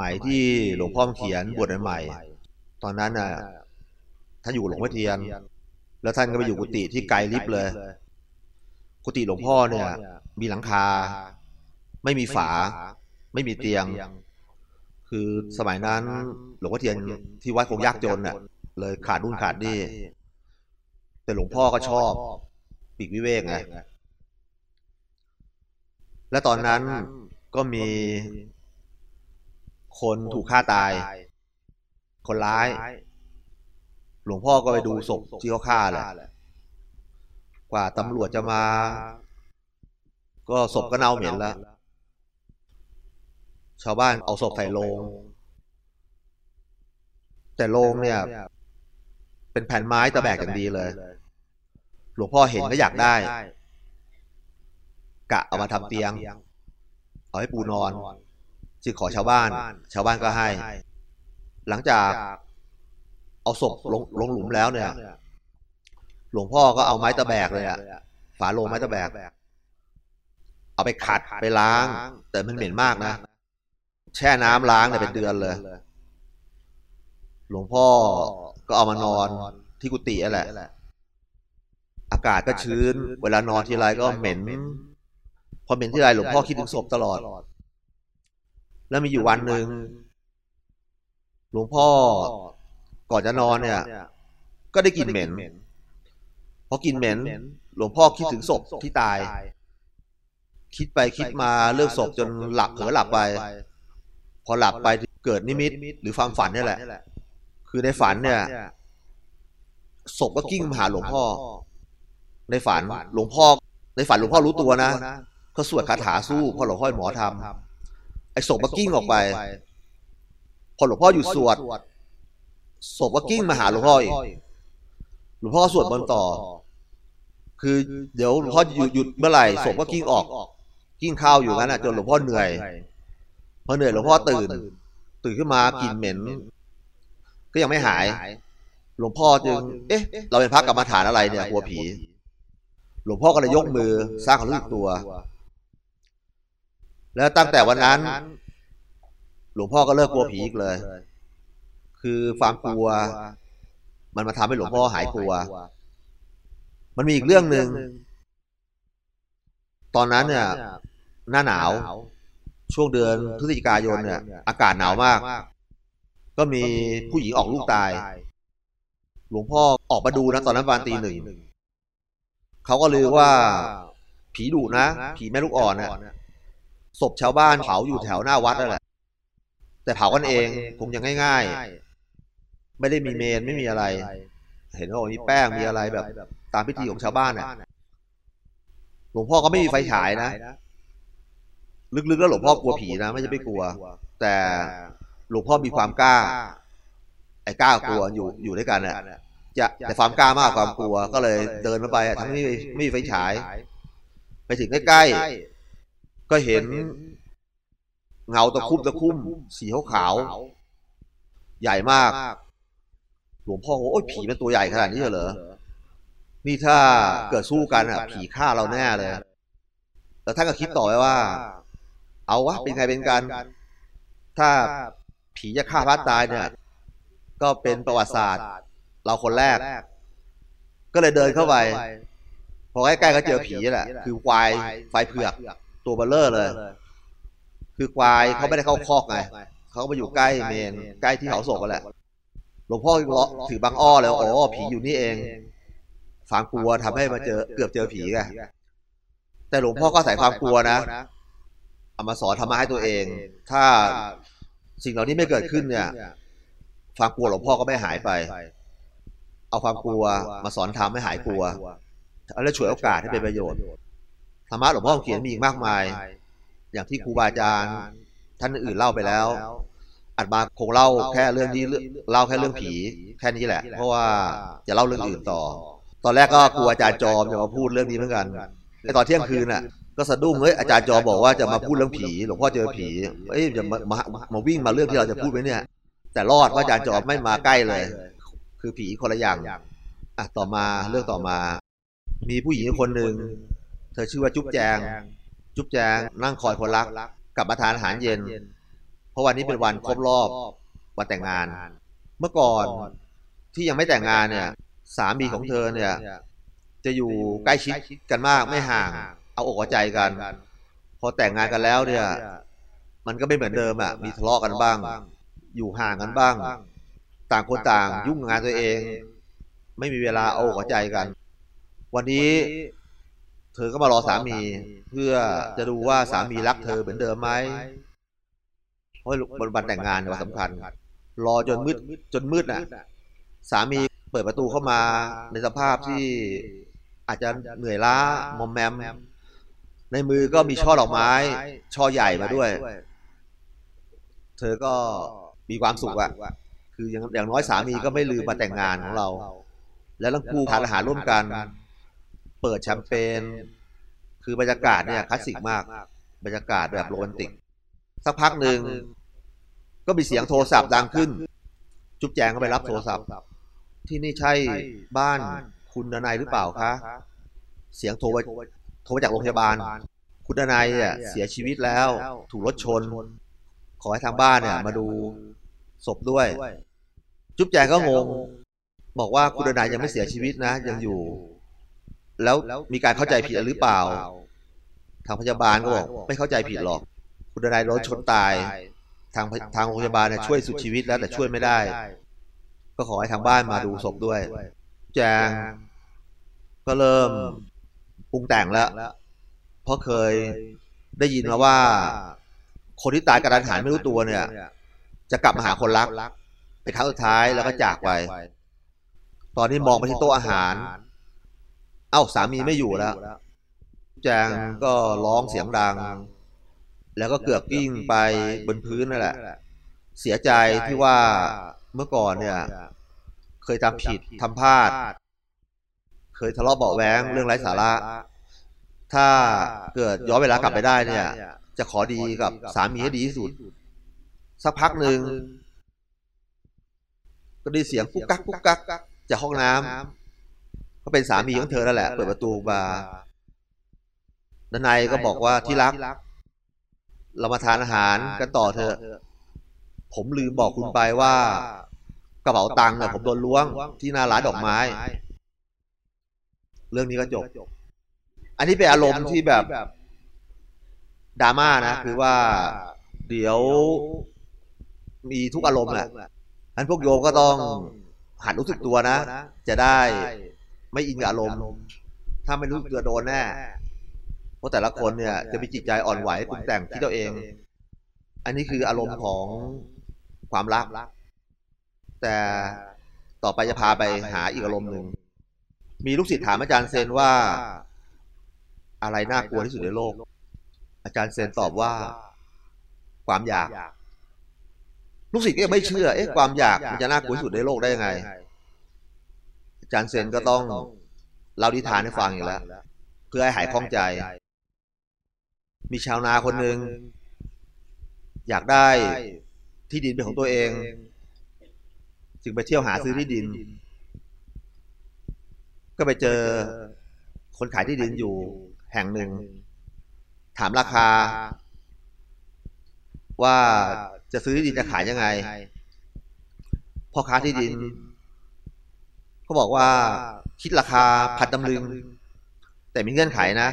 สมัยที่หลวงพ่อเขียนบวชใหม่ตอนนั้นน่ะท่านอยู่หลวงพ่อเทียน แล้วท่านก็ไปอยู่กุฏิที่ไกลลิบเลย กุฏิหลวงพ่อเนี่ย มีหลังคา ไม่มีฝา ไม่มีเตียง คือสมัยนั้น หลวงพ่อเทียนที่วัดคงยากจนน่ะ เลยขาดนู่นขาดนี่ แต่หลวงพ่อก็ชอบปีกวิเวกไงและตอนนั้นก็มี คนถูกฆ่าตาย คนร้าย หลวงพ่อก็ไปดูศพที่เขาฆ่าแหละกว่าตำรวจจะมา ก็ศพก็เน่าเหม็นแล้ว ชาวบ้านเอาศพใส่โลง แต่โลงเนี่ย เป็นแผ่นไม้ตะแบกอย่างดีเลย หลวงพ่อเห็นก็อยากได้ กะเอามาทำเตียง เอาให้ปูนอน จึงขอชาวบ้าน ชาวบ้านก็ให้ หลังจากเอาศพลงลงหลุมแล้วเนี่ย หลวงพ่อก็เอาไม้ตะแบกเลยอะฝาโลงไม้ตะแบก เอาไปขัดไปล้าง แต่มันเหม็นมากนะ แช่น้ำล้างเนี่ยเป็นเดือนเลย หลวงพ่อก็เอามานอนที่กุฏิแหละ อากาศก็ชื้น เวลานอนทีไรก็เหม็น พอเหม็นที่ไรหลวงพ่อคิดถึงศพตลอด แล้วมีอยู่วันหนึ่งหลวงพ่อก่อนจะนอนเนี่ย ก็ได้กลิ่นเหม็นพอกินเหม็น หลวงพ่อคิดถึงศพที่ตาย คิดไปคิดมาเรื่องศพจนหลับเผลอหลับไป พอหลับไปเกิดนิมิต หรือความฝันนี่แหละ คือในฝันเนี่ยศพก็กิ้งมาหาหลวงพ่อ ในฝันหลวงพ่อ ในฝันหลวงพ่อรู้ตัวนะก็สวดคาถาสู้พอหลวงพ่อหมอทำ ไอ้ศพก็กิ้งออกไป พอหลวงพ่ออยู่สวดศพก็กิ้งมาหาหลวงพ่ออีกหลวงพ่อสวดบนต่อ คือเดี๋ยวหลวงพ่อหยุดหยุดเมื่อไหร่ศพก็กิ้งออก กิ้งข้าวอยู่งั้นอะจนหลวงพ่อเหนื่อยพอเหนื่อยหลวงพ่อตื่น ตื่นขึ้นมากินเหม็น ก็ยังไม่หาย หลวงพ่อจึง เอ๊ะ เราเป็นพระกรรมฐานอะไรเนี่ยกลัวผี หลวงพ่อก็เลยยกมือสร้างความรู้สึกตัว แล้วตั้งแต่วันนั้น หลวงพ่อก็เลิกกลัวผีอีกเลย คือความกลัว มันมาทำให้หลวงพ่อหายกลัว มันมีอีกเรื่องหนึ่งตอนนั้นเนี่ย หน้าหนาว ช่วงเดือนพฤศจิกายนเนี่ย อากาศหนาวมาก ก็มีผู้หญิงออกลูกตาย หลวงพ่อออกมาดูนะตอนนั้นประมาณตีหนึ่งเขาก็เลยว่า ผีดุนะ ผีแม่ลูกอ่อนเนี่ย ศพชาวบ้านเผาอยู่แถวหน้าวัดนั่นแหละ แต่เผากันเองคงยังง่ายๆ ไม่ได้มีเมนไม่มีอะไร เห็นว่ามีแป้งมีอะไรแบบ ตามพิธีของชาวบ้านเนี่ยหลวงพ่อก็ไม่มีไฟฉายนะ ลึกๆแล้วหลวงพ่อกลัวผีนะไม่ใช่ไม่กลัว แต่หลวงพ่อมีความกล้า ไอ้กล้ากลัวอยู่อยู่ด้วยกันเนี่ยจะแต่ความกล้ามากความกลัวก็เลยเดินมาไปทั้งไม่ไม่มีไฟฉาย ไปถึงใกล้ๆ ก็เห็น เงาตะคุ่มตะคุ่มสีขาวๆใหญ่มาก หลวงพ่อโอ้ยผีมันตัวใหญ่ขนาดนี้เหรอนี่ถ้าเกิดสู้กันอะ ผีฆ่าเราแน่เลยแล้วท่านก็คิดต่อไปว่า เอาวะเป็นใครเป็นกันถ้าผีจะฆ่าพระตายเนี่ย ก็เป็นประวัติศาสตร์ เราคนแรก ก็เลยเดินเข้าไป พอใกล้ๆก็เจอผีแหละ คือควายไฟเผือก ตัวเบลเลอร์เลย คือควายเขาไม่ได้เข้าคอกไงเขามาอยู่ใกล้เมน ใกล้ที่เผาศพกันแหละหลวงพ่อถือบางอ้อแล้วอ๋อผีอยู่นี่เองความกลัวทำให้มาเจอเกือบเจอผีไงแต่หลวงพ่อก็ใส่ความกลัวนะเอามาสอนธรรมะให้ตัวเอง ถ้าสิ่งเหล่านี้ไม่เกิดขึ้นเนี่ยความกลัวหลวงพ่อก็ไม่หายไป เอาความกลัวมาสอนทำให้หายกลัว แล้วช่วยโอกาสให้เป็นประโยชน์ ธรรมะหลวงพ่อเขียนมีอีกมากมาย อย่างที่ครูบาอาจารย์ท่านอื่นเล่าไปแล้วอัดมาคงเล่าแค่เรื่องนี้เล่าแค่เรื่องผีแค่นี้แหละ เพราะว่าจะเล่าเรื่องอื่นต่อ ตอนแรกก็ครูอาจารย์จอมจะมาพูดเรื่องนี้เหมือนกันในตอนเที่ยงคืนน่ะก็สะดุ้งเฮ้ยอาจารย์จอบอกว่าจะมาพูดเรื่องผี หลวงพ่อเจอผีเอ้ยจะมามามาวิ่งมาเรื่องที่เราจะพูดไหมเนี่ย แต่รอดเพราอาจารย์จอไม่มาใกล้เลย คือผีคนละอย่างอะต่อมาเรื่องต่อมา มีผู้หญิงคนหนึ่ง เธอชื่อว่าจุ๊บแจง จุ๊บแจง นั่งคอยคนรัก กลับมาทานอาหารเย็น เพราะวันนี้เป็นวันครบรอบวันแต่งงาน เมื่อก่อนที่ยังไม่แต่งงานเนี่ย สามีของเธอเนี่ย จะอยู่ใกล้ชิดกันมากไม่ห่าง เอาอกเอาใจกัน พอแต่งงานกันแล้วเนี่ย มันก็ไม่เหมือนเดิมอะ มีทะเลาะกันบ้าง อยู่ห่างกันบ้าง ต่างคนต่างยุ่งกับงานตัวเอง ไม่มีเวลาเอาอกเอาใจกัน วันนี้ เธอก็มารอสามี เพื่อจะดูว่าสามีรักเธอเหมือนเดิมไหมเพราะบนวันแต่งงานเนี่ยวันสำคัญ รอจนมืดจนมืดน่ะ สามีเปิดประตูเข้ามาในสภาพที่อาจจะเหนื่อยล้ามอมแมม ในมือก็มีช่อดอกไม้ ช่อใหญ่มาด้วย เธอก็มีความสุขอะคืออย่างอย่างน้อยสามีก็ไม่ลืมมาแต่งงานของเรา แล้วทั้งคู่ทานอาหารร่วมกัน เปิดแชมเปญคือบรรยากาศเนี่ยคลาสสิกมาก บรรยากาศแบบโรแมนติก สักพักหนึ่งก็มีเสียงโทรศัพท์ดังขึ้น จุ๊บแจงก็ไปรับโทรศัพท์ ที่นี่ใช่บ้านคุณดนายหรือเปล่าคะเสียงโทรมาโทรมาจากโรงพยาบาล คุณดนายเนี่ยเสียชีวิตแล้ว ถูกรถชน ขอให้ทางบ้านเนี่ย มาดูศพด้วย จุ๊บแจงก็งง บอกว่าคุณดนายยังไม่เสียชีวิตนะ ยังอยู่ แล้วมีการเข้าใจผิดหรือเปล่า ทางพยาบาลก็บอกไม่เข้าใจผิดหรอก คุณดนายรถชนตาย ทางทางโรงพยาบาลเนี่ยช่วยสุดชีวิตแล้วแต่ช่วยไม่ได้ ก็ขอให้ทางบ้านมาดูศพด้วย แจงก็เริ่มปรุงแต่งแล้ว เพราะเคยได้ยินมาว่า คนที่ตายกระดันหันไม่รู้ตัวเนี่ย จะกลับมาหาคนรักเป็นครั้งสุดท้ายแล้วก็จากไป ตอนนี้มองไปที่โต๊ะอาหาร เอ้าสามีไม่อยู่แล้ว แจงก็ร้องเสียงดัง แล้วก็เกือบกิ้งไปบนพื้นนั่นแหละ เสียใจที่ว่าเมื่อก่อนเนี่ย เคยทำผิดทำพลาด เคยทะเลาะเบาะแว้งเรื่องไร้สาระ ถ้าเกิดย้อนเวลากลับไปได้เนี่ย จะขอดีกับสามีให้ดีที่สุด สักพักหนึ่งก็ได้เสียงกุ๊กกักกุ๊กกักจากห้องน้ำ ก็เป็นสามีของเธอนั่นแหละ เปิดประตูมาด้านในก็บอกว่าที่รัก เรามาทานอาหารกันต่อเถอะ ผมลืมบอกคุณไปว่ากระเป๋าตังค์เนี่ยผมโดนล้วงที่หน้าร้านดอกไม้ เรื่องนี้ก็จบ อันนี้เป็นอารมณ์ที่แบบดราม่านะคือว่าเดี๋ยวมีทุกอารมณ์แหละอันพวกโยมก็ต้องหัดรู้สึกตัวนะ จะได้ ไม่อินกับอารมณ์ ถ้าไม่รู้สึกตัวโดนแน่ เพราะแต่ละคนเนี่ย จะมีจิตใจอ่อนไหวปรุงแต่งที่ตัวเอง อันนี้คืออารมณ์ของความรัก แต่ต่อไปจะพาไปหาอีกอารมณ์หนึ่ง มีลูกศิษย์ถามอาจารย์เซนว่า อะไรน่ากลัวที่สุดในโลก อาจารย์เซนตอบว่า ความอยาก ลูกศิษย์ก็ยังไม่เชื่อ เอ๊ะ ความอยากมันจะน่ากลัวที่สุดในโลกได้ยังไงอา จารย์เซนก็ต้องเล่าดิทานให้ฟังอยู่แล้ว เพื่อให้หายคล่องใจ มีชาวนาคนหนึ่งอยากได้ที่ดินเป็นของตัวเอง จึงไปเที่ยวหาซื้อที่ดิน ก็ไปเจอคนขายที่ดินอยู่แห่งหนึ่ง ถามราคา ว่าจะซื้อที่ดินจะขายยังไงพ่อค้าที่ดิน เขาบอกว่าคิดราคาพันตำลึง แต่มีเงื่อนไขนะ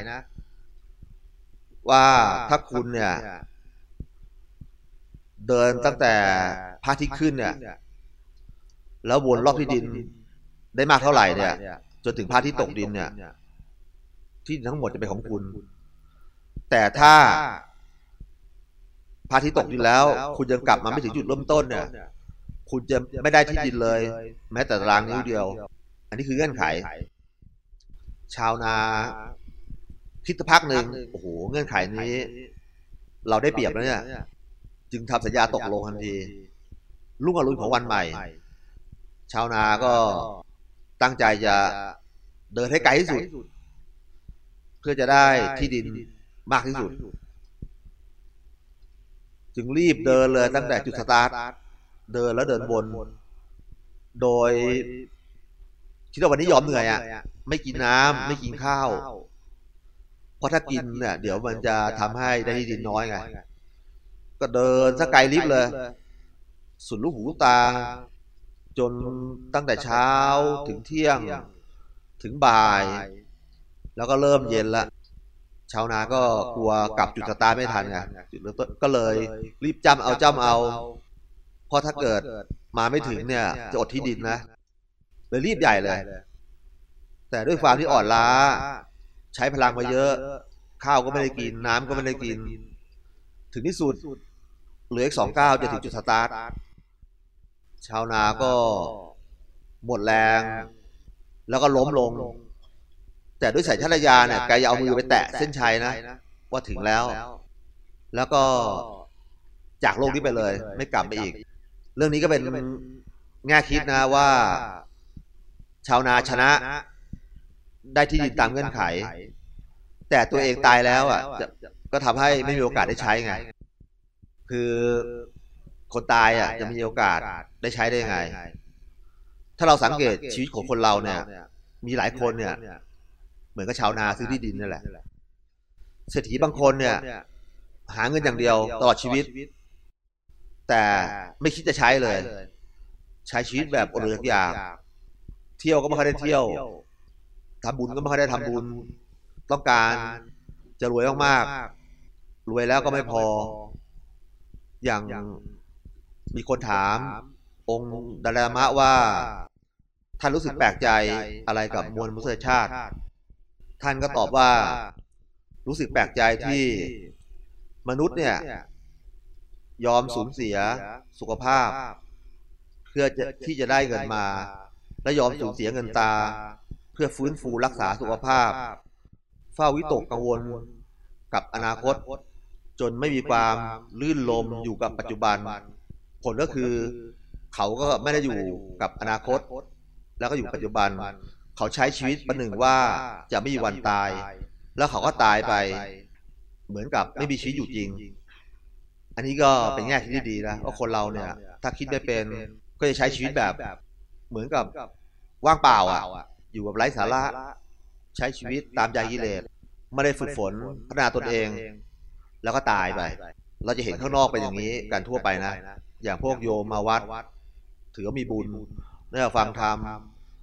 ว่าถ้าคุณเนี่ย เดินตั้งแต่พระอาทิตย์ขึ้นเนี่ย แล้ววนรอบที่ดินได้มากเท่าไหร่เนี่ยจนถึงพระอาทิตย์ตกดินเนี่ย ที่ดินทั้งหมดจะเป็นของคุณ แต่ถ้าพระอาทิตย์ตกดินแล้ว คุณยังกลับมาไม่ถึงจุดเริ่มต้นเนี่ย คุณจะไม่ได้ที่ดินเลย แม้แต่ตารางนิ้วเดียว อันนี้คือเงื่อนไข ชาวนาคิดสักพักหนึ่งโอ้โหเงื่อนไขนี้ เราได้เปรียบแล้วเนี่ย จึงทำสัญญาตกลงทันทีรุ่งอรุณของวันใหม่ ชาวนาก็ตั้งใจจะเดินให้ไกลที่สุด เพื่อจะได้ที่ดินมากที่สุด จึงรีบเดินเลยตั้งแต่จุดสตาร์ท เดินแล้วเดินบนโดยคิดว่าวันนี้ยอมเหนื่อยอะ ไม่กินน้ำไม่กินข้าว เพราะถ้ากินเนี่ย เดี๋ยวมันจะทำให้ได้ที่ดินน้อยไง ก็เดินสักไกลลิฟต์เลย สุดลูกหูลูกตา จนตั้งแต่เช้าถึงเที่ยง ถึงบ่าย แล้วก็เริ่มเย็นละชาวนาก็กลัวกลับจุดสตาร์ทไม่ทันไงจุดเริ่มต้นก็เลย รีบจำเอาจำเอา เพราะถ้าเกิดมาไม่ถึงเนี่ย จะอดที่ดินนะเลยรีบใหญ่เลย แต่ด้วยความที่อ่อนล้า ใช้พลังมาเยอะ ข้าวก็ไม่ได้กิน น้ำก็ไม่ได้กิน ถึงที่สุดเหลืออีกสองก้าวจะถึงจุดสตาร์ทชาวนาก็หมดแรง แล้วก็ล้มลง แต่ด้วยสายชาตญาณเนี่ยแกอย่าเอามือไปแตะเส้นชัยนะว่าถึงแล้ว แล้วก็จากโลกนี้ไปเลย ไม่กลับไปอีก เรื่องนี้ก็เป็นแง่คิดนะว่า ชาวนาชนะ ได้ที่ดินตามเงื่อนไข แต่ตัวเองตายแล้วอะก็ทำให้ไม่มีโอกาสได้ใช้ไง คือคนตายอะจะมีโอกาสได้ใช้ได้ยังไง ถ้าเราสังเกตชีวิตของคนเราเนี่ย มีหลายคนเนี่ย เหมือนกับชาวนาซื้อที่ดินนั่นแหละเศรษฐีบางคนเนี่ย หาเงินอย่างเดียวตลอดชีวิต แต่ไม่คิดจะใช้เลย ใช้ชีวิตแบบอดอยากเที่ยวก็ไม่ค่อยได้เที่ยวทำบุญก็ไม่ค่อยได้ทำบุญ ต้องการจะรวยมากๆรวยแล้วก็ไม่พอ อย่างมีคนถาม องค์ดารามะว่า ท่านรู้สึกแปลกใจอะไรกับมวลมนุษยชาติ ท่านก็ตอบว่า รู้สึกแปลกใจที่มนุษย์เนี่ย ยอมสูญเสียสุขภาพ เพื่อจะที่จะได้เงินมา และยอมสูญเสียเงินตา เพื่อฟื้นฟูรักษาสุขภาพ เฝ้าวิตกกังวลกับอนาคต จนไม่มีความลื่นลมอยู่กับปัจจุบัน ผลก็คือเขาก็ไม่ได้อยู่กับอนาคต แล้วก็อยู่ปัจจุบัน เขาใช้ชีวิตประหนึ่งว่าจะไม่มีวันตาย แล้วเขาก็ตายไป เหมือนกับไม่มีชีวิตอยู่จริง อันนี้ก็เป็นแง่คิดที่ดีนะว่าคนเราเนี่ย ถ้าคิดไม่เป็นก็จะใช้ชีวิตแบบ เหมือนกับว่างเปล่าอะ อยู่กับไร้สาระ ใช้ชีวิตตามใจกิเลสไม่ได้ฝึกฝนพัฒนาตนเอง แล้วก็ตายไป เราจะเห็นข้างนอกเป็นอย่างนี้กันทั่วไปนะ อย่างพวกโยมมาวัด ถือว่ามีบุญได้ฟังธรรม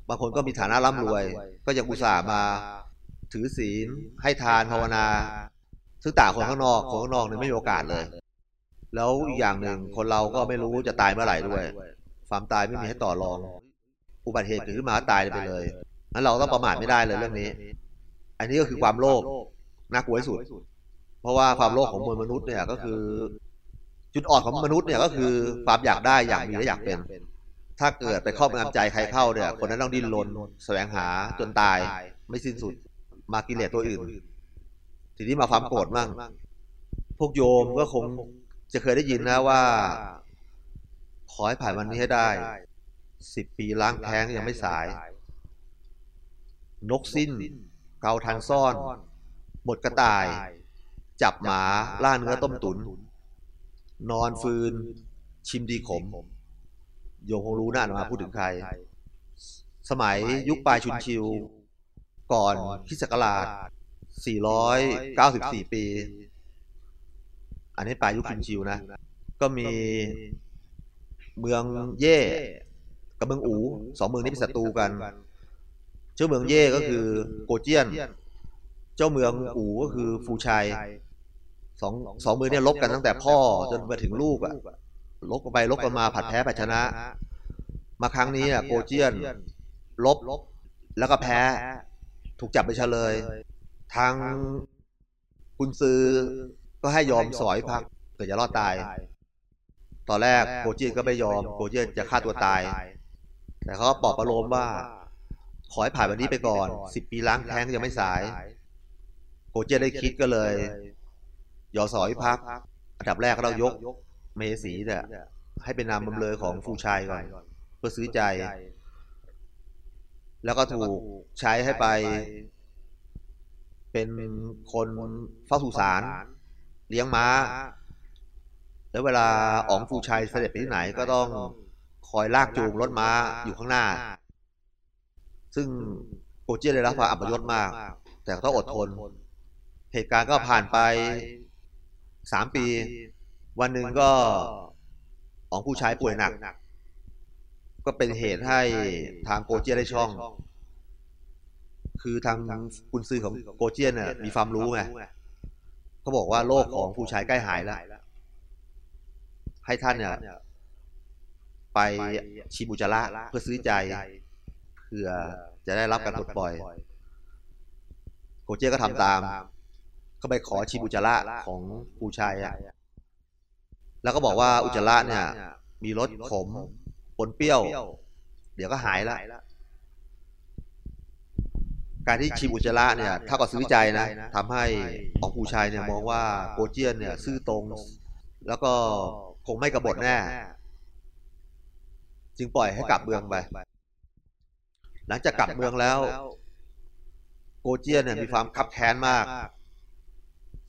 บางคนก็มีฐานะร่ำรวย ก็ยังอุตส่าห์มา ถือศีลให้ทานภาวนาซึ่งต่างคนข้างนอกคนข้างนอกเนี่ยไม่มีโอกาสเลย แล้วอีกอย่างหนึ่งคนเราก็ไม่รู้จะตายเมื่อไหร่ด้วย ความตายไม่มีให้ต่อรอง อุบัติเหตุเกิดขึ้นมาตายไปเลยนั้นเราต้องประมาทไม่ได้เลยเรื่องนี้ อันนี้ก็คือความโลภน่ากลัวที่สุด เพราะว่าความโลภของมวลมนุษย์เนี่ยก็คือ จุดอ่อนของมนุษย์เนี่ยก็คือความอยากได้อยากมีและอยากเป็น ถ้าเกิดไปครอบงำใจใครเข้าเนี่ย คนนั้นต้องดิ้นรนแสวงหาจนตายไม่สิ้นสุด มากิเลสตัวอื่น ทีนี้มาความโกรธมั่งพวกโยมก็คง จะเคยได้ยินนะว่า ขอให้ผ่านวันนี้ให้ได้สิบปีล้างแท้งยังไม่สาย นกสิ้น เกาทางซ่อน หมดกระต่าย จับหมาล่าเนื้อต้มตุน นอนฟืน ชิมดีขม โยมคงรู้นะมาพูดถึงใคร สมัยยุคปลายชุนชิว ก่อนคริสต์ศักราช 494 ปี อันนี้ปลายยุคชุนชิวนะ ก็มีเมืองเย่กับเมืองอูสองเมืองนี้เป็นศัตรูกัน เจ้าเมืองเย่ก็คือโกเจียน เจ้าเมืองอูก็คือฟูชัยสองสองเมืองเนี่ยลบกันตั้งแต่พ่อจนมาถึงลูกอะลบกันไปลบกันมาผัดแพ้ผัดชนะ มาครั้งนี้อะโกเจียนลบแล้วก็แพ้ ถูกจับไปเฉลย ทางคุณซือ ก็ให้ยอมสอยพักเกิดจะรอดตาย ตอนแรกโกเจียนก็ไม่ยอมโกเจียนจะฆ่าตัวตาย แต่เขาก็ปลอบประโลมว่า ขอให้ผ่านวันนี้ไปก่อนสิบปีล้างแท้งยังไม่สาย โกเจียนได้คิดก็เลยยอสอยพักอันดับแรกก็เรายกเมสีเนี่ยให้เป็นนามบำเรอของฟูชัยก่อนเพื่อซื้อใจ แล้วก็ถูกใช้ให้ไป เป็นคนเฝ้าสุสาน เลี้ยงม้า แล้วเวลาอ๋องฟูชัยเสด็จไปที่ไหนก็ต้องคอยลากจูงรถม้าอยู่ข้างหน้า ซึ่งโกเจียได้รับความอับยศมาก แต่ก็ต้องอดทน เหตุการณ์ก็ผ่านไปสามปี วันหนึ่งก็ของผู้ชายป่วยหนัก ก็เป็นเหตุให้ทางโกเจียได้ช่อง คือทางกุนซือของโกเจียนน่ะมีความรู้ไง เขาบอกว่าโรคของผู้ชายใกล้หายแล้ว ให้ท่านเนี่ย ไปชิมอุจจาระเพื่อซื้อใจเพื่อจะได้รับการปลดปล่อยโกเจียก็ทำตามก็ไปขอชิมอุจจาระของผู้ชายอะแล้วก็บอกว่าอุจจาระเนี่ย มีรสขมปนเปรี้ยว เดี๋ยวก็หายและ การที่ชิมอุจจาระเนี่ยเท่ากับซื้อใจนะทำให้ของผู้ชายเนี่ยมองว่าโกเจียนเนี่ยซื่อตรง แล้วก็คงไม่กบฏแน่ จึงปล่อยให้กลับเมืองไป หลังจากกลับเมืองแล้ว โกเจียนเนี่ยมีความคับแค้นมาก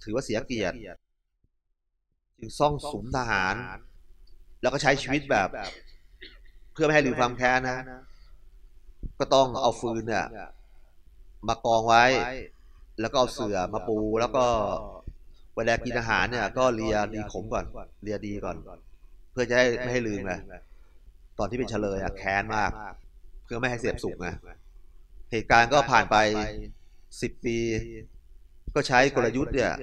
ถือว่าเสียเกียรติ จึงซ่องสุมทหาร แล้วก็ใช้ชีวิตแบบ เพื่อไม่ให้ลืมความแค้นนะ ก็ต้องเอาฟืนเนี่ย มากองไว้ แล้วก็เอาเสื่อมาปูแล้วก็เวลากินอาหารเนี่ยก็เลียดีขมก่อนเลียดีก่อน เพื่อจะให้ไม่ให้ลืมไงตอนที่เป็นเฉลยอะแค้นมาก เพื่อไม่ให้เสียบสุกไงเหตุการณ์ก็ผ่านไปสิบปี ก็ใช้กลยุทธ์เนี่ย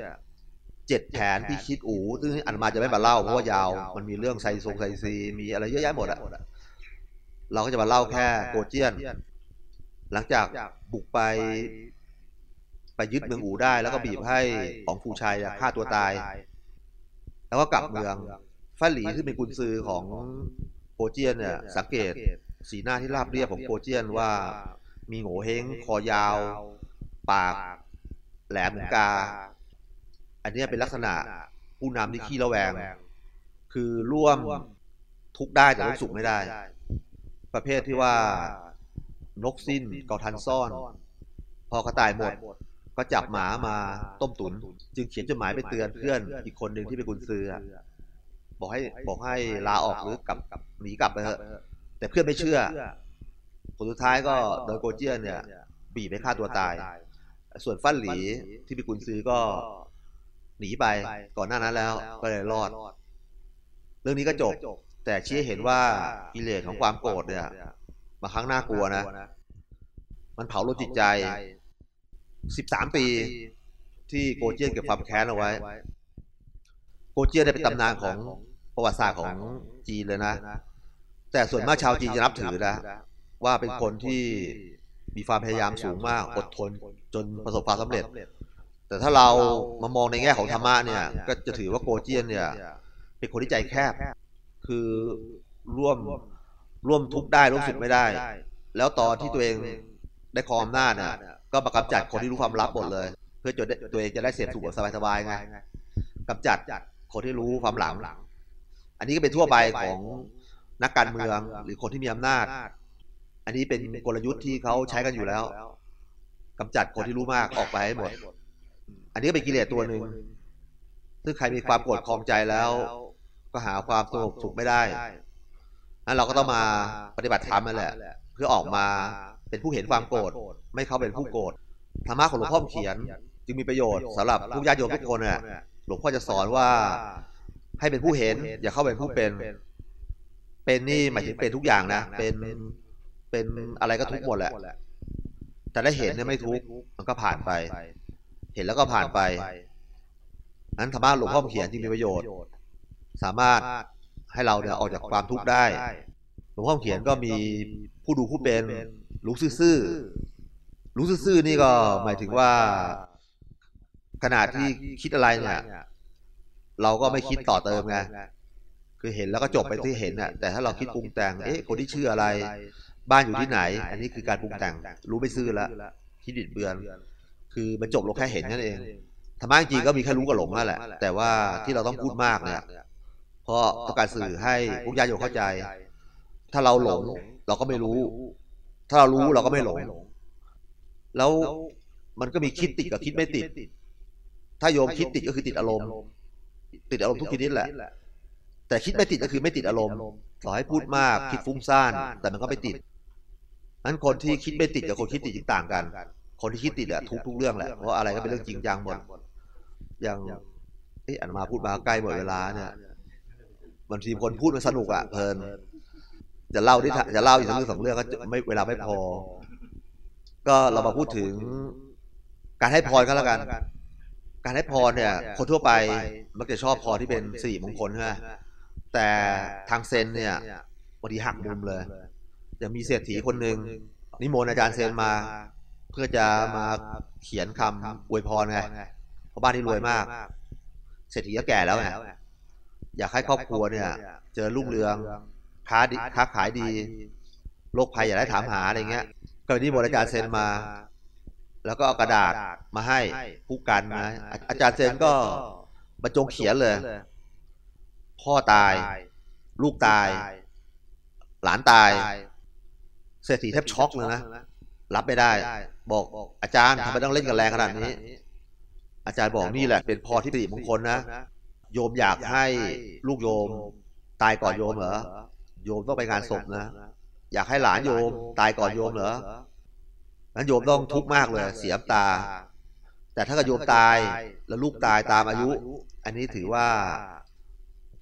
เจ็ดแผนที่คิดอูซึ่งอันมาจะไม่มาเล่าเพราะว่ายาว มันมีเรื่องไซซงไซซีมีอะไรเยอะแยะหมดอะเราก็จะมาเล่าแค่โกเจียน หลังจากบุกไปไปยึดเมืองอูได้ แล้วก็บีบให้ของฟูชัยอะฆ่าตัวตาย แล้วก็กลับเมืองฟ้าหลีซึ่งเป็นกุนซือของโกเจียนเนี่ยสังเกตสีหน้าที่ราบเรียบของโกเจียนว่า มีโง่เฮงคอยาว ปาก แหลมเหมือนกา อันเนี้ยเป็นลักษณะผู้นำที่ขี้ระแวง คือร่วมทุกข์ได้แต่ร่วมสุขไม่ได้ ประเภทที่ว่า นกสิ้นเกาทันซ่อน พอกระต่ายหมด ก็จับหมามาต้มตุน จึงเขียนจดหมายไปเตือนเพื่อนอีกคนหนึ่งที่เป็นกุนซืออะบอกให้บอกให้ลาออกหรือกลับหนีกลับไปเถอะแต่เพื่อนไม่เชื่อผลสุดท้ายก็โดยโกเจียนเนี่ย บีบให้ฆ่าตัวตาย ส่วนฟั่นหลีที่เป็นกุนซือก็หนีไปก่อนหน้านั้นแล้ว ก็เลยรอด เรื่องนี้ก็จบ แต่ชี้ให้เห็นว่ากิเลสของความโกรธเนี่ย มาครั้งน่ากลัวนะ มันเผาโลจิตใจสิบสามปี ที่โกเจียนเก็บความแค้นเอาไว้ โกเจียนได้เป็นตำนานของประวัติศาสตร์ของจีนเลยนะ แต่ส่วนมากชาวจีนจะนับถือนะ ว่าเป็นคนที่มีความพยายามสูงมากอดทนจนประสบความสำเร็จ แต่ถ้าเรามามองในแง่ของธรรมะเนี่ย ก็จะถือว่าโกเจียนเนี่ย เป็นคนที่ใจแคบ คือร่วม ร่วมทุกข์ได้ร่วมสุขไม่ได้ แล้วตอนที่ตัวเองได้ครองอำนาจเนี่ยก็มากำจัดคนที่รู้ความลับหมดเลย เพื่อจนได้ตัวเองจะได้เสพสุขสบายๆไงกำจัดคนที่รู้ความหลัง อันนี้ก็เป็นทั่วไปของนักการเมืองหรือคนที่มีอำนาจ อันนี้เป็นกลยุทธ์ที่เขาใช้กันอยู่แล้วกำจัดคนที่รู้มากออกไปให้หมด อันนี้ก็เป็นกิเลสตัวหนึ่งซึ่งใครมีความโกรธคลองใจแล้ว ก็หาความสงบสุขไม่ได้ นั้นเราก็ต้องมาปฏิบัติธรรมนั่นแหละ เพื่อออกมาเป็นผู้เห็นความโกรธไม่เข้าเป็นผู้โกรธธรรมะของหลวงพ่อเขียน จึงมีประโยชน์สำหรับลูกญาติโยมทุกคนเนี่ยหลวงพ่อจะสอนว่าให้เป็นผู้เห็น อย่าเข้าเป็นผู้เป็น เป็นนี่หมายถึงเป็นทุกอย่างนะเป็นเป็นอะไรก็ทุกหมดแหละแต่ได้เห็นเนี่ยไม่ทุกมันก็ผ่านไป เห็นแล้วก็ผ่านไปนั้นธรรมะหลวงพ่อเขียนจึงมีประโยชน์ สามารถ ให้เราเนี่ยออกจากความทุกข์ได้หลวงพ่อเขียนก็มีผู้ดูผู้เป็นรู้ซื่อรู้ซื่อนี่ก็หมายถึงว่าขนาดที่คิดอะไรเนี่ยเราก็ไม่คิดต่อเติมไงคือเห็นแล้วก็จบไปที่เห็นน่ะแต่ถ้าเราคิดปรุงแต่งเอ๊ะคนที่ชื่ออะไร บ้านอยู่ที่ไหน อันนี้คือการปรุงแต่ง รู้ไม่ซื่อล้วคิดดิดเบือน คือมันจบลงแค่เห็นนั่นเองธรรมะจริงก็มีแค่รู้กับหลงนั่นแหละ แต่ว่าที่เราต้องพูดมากเนี่ย เพราะต้องการสื่อให้พวกญาติโยมเข้าใจ ถ้าเราหลงเราก็ไม่รู้ ถ้าเรารู้เราก็ไม่หลง แล้วมันก็มีคิดติดกับคิดไม่ติด ถ้าโยมคิดติดก็คือติดอารมณ์ ติดอารมณ์ทุกทีนิดแหละ แต่คิดไม่ติดก็คือไม่ติดอารมณ์ต่อให้พูดมากคิดฟุ้งซ่าน แต่มันก็ไม่ติดนั้นคนที่คิดไม่ติดกับคนคิดติดจึงต่างกัน คนที่คิดติดแหละทุกทุกเรื่องแหละ เพราะอะไรก็เป็นเรื่องจริงจังหมด อย่างเอ้อันมาพูดมาใกล้หมดเวลาเนี่ย บางทีคนพูดมันสนุกอะเพลิน จะเล่าที่จะเล่าอีกสักเรื่องสองเรื่องก็จะไม่เวลาไม่พอ ก็เรามาพูดถึง การให้พรก็แล้วกัน การให้พรเนี่ย คนทั่วไปมักจะชอบพรที่เป็นสิริมงคลใช่ไหมแต่ทางเซนเนี่ยบางทีหักมุมเลยจะมีเศรษฐีคนหนึ่งนิมนต์อาจารย์เซนมา เพื่อจะมาเขียนคำอวยพรไงเพราะบ้านที่รวยมาก เศรษฐีก็แก่แล้วไง อยากให้ครอบครัวเนี่ย เจอรุ่งเรืองค้าดีค้าขายดีโรคภัยอย่าได้ถามหาอะไรเงี้ย ก็นิมนต์อาจารย์เซนมา แล้วก็เอากระดาษมาให้ผู้กันนะอาอาจารย์เซนก็บรรจงเขียนเลย พ่อตาย ลูกตาย หลานตาย เศรษฐีแทบช็อกเลยนะรับไม่ได้ บอกอาจารย์ทำไมต้องเล่นกันแรงขนาดนี้ อาจารย์บอกนี่แหละ เป็นพรที่เป็นสิริมงคลนะ โยมอยากให้ลูกโยม ตายก่อนโยมเหรอ โยมต้องไปงานศพนะ อยากให้หลานโยม ตายก่อนโยมเหรอนั้นโยมต้องทุกข์มากเลย เสียตา แต่ถ้าเกิดโยมตายแล้วลูกตายตามอายุ อันนี้ถือว่า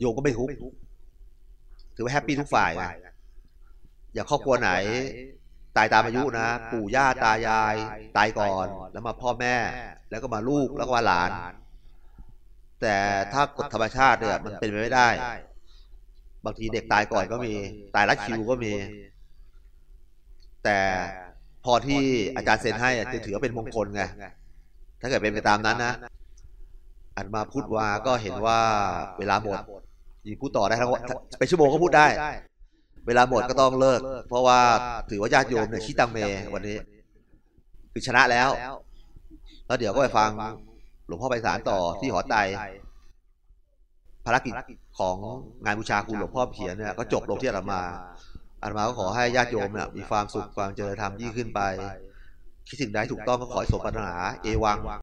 โยมก็ไม่ทุกข์ถือว่าแฮปปี้ทุกฝ่ายนะอย่างครอบครัวไหน ตายตามอายุนะ ปู่ย่าตายาย ตายก่อน แล้วมาพ่อแม่ แล้วก็มาลูกแล้วก็มาหลาน แต่ถ้ากฎธรรมชาติเนี่ยมันเป็นไปไม่ได้ บางทีเด็กตายก่อนก็มี ตายรัดคิวก็มี แต่พอที่อาจารย์เซ็นให้อะจะถือว่าเป็นมงคลไงถ้าเกิดเป็นไปตามนั้นนะอันมาพูดว่าก็เห็นว่าเวลาหมดยิงพูดต่อได้ทั้งวันไปนชั่วโมงก็พูดได้ เวลาหมดก็ต้องเลิก เพราะว่าถือว่าญาติโยมเนี่ยชิตังเมวันนี้ คือชนะแล้ว แล้วเดี๋ยวก็ไปฟังห ลวงพ่อไปสารต่อที่หอไตรภารกิจของงานบูชาคุณหลวงพ่อเขียนเนี่ยก็จบลงที่อาตมาอาตมาก็ขอให้ญาติโยมเนี่ยมีความสุขความเจริญธรรมยิ่งขึ้นไป คิดสิ่งใดถูกต้องก็ขอให้สมปรารถนา เอวัง